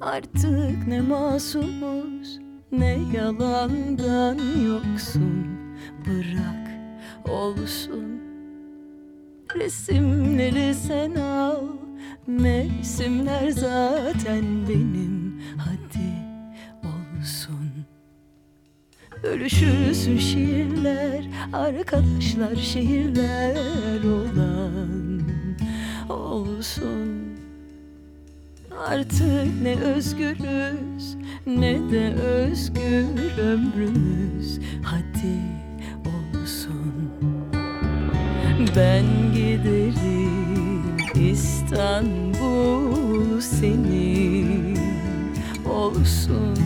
Artık ne masumuz ne yalandan yoksun. Bırak olsun. Resimleri sen al Mevsimler zaten benim. Hadi olsun. Bölüşülsün şiirler Arkadaşlar şehirler olan. Olsun Artık ne özgürüz ne de özgür ömrümüz. Hadi olsun. Ben giderim İstanbul senin. Olsun.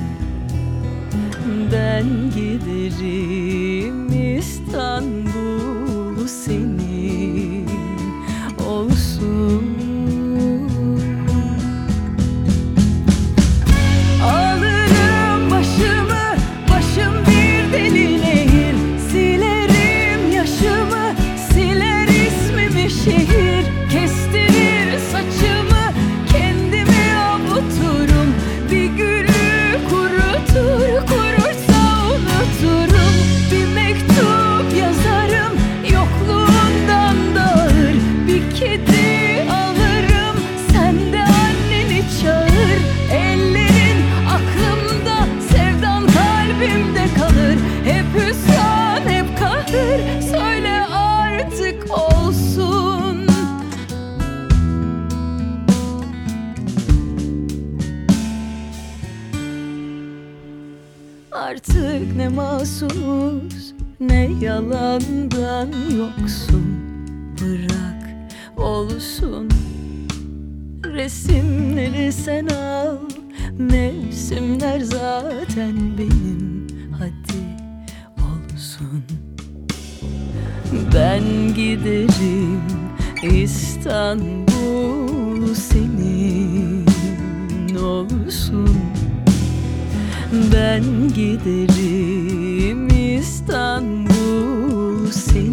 Ben giderim İstanbul senin Artık ne masumuz ne yalandan yoksun. Bırak olsun Resimleri sen al. Mevsimler zaten benim Hadi olsun. Ben giderim İstanbul senin ben giderim İstanbul senin